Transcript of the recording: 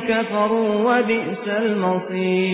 كَفَرُوا وَبِئْسَ الْمَصِيرُ.